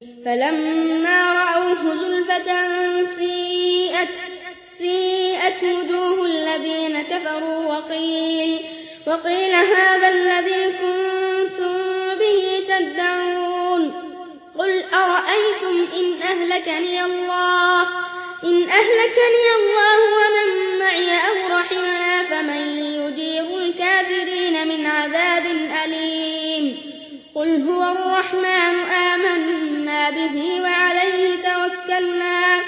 فلما رأوه زلفة سيئت, سيئت وجوه الذين كفروا وقيل, وقيل هذا الذي كنتم به تدعون؟ قل أرأيتم إن أهلكني الله إن أهلكني الله ومن معي أو رحمنا فمن يجيب الكافرين من عذاب أليم. قل هو الرحمن آمنا به وعليه توكلنا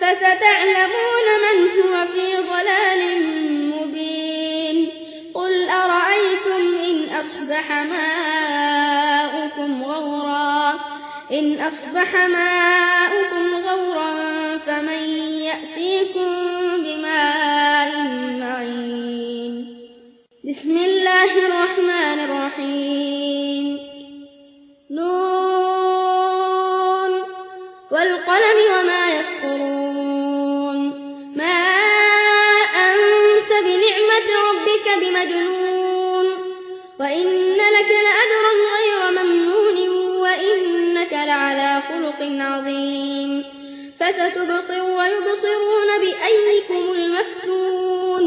فستعلمون من هو في ضلال مبين قل أرأيتم إن أصبح ماؤكم غورا إن أصبح ماؤكم غورا فمن يأتيكم بماء معين بسم الله الرحمن الرحيم والقلم وما يسطرون ما أنت بنعمة ربك بمجنون. وإن لك لأجرا غير ممنون وإنك لعلى خلق عظيم. فستبصر ويبصرون بأيكم المفتون.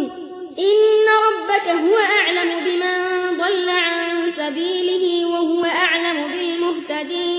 إن ربك هو أعلم بمن ضل عن سبيله وهو أعلم بالمهتدين.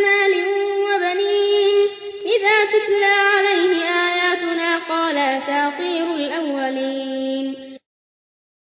أساطير الأولين.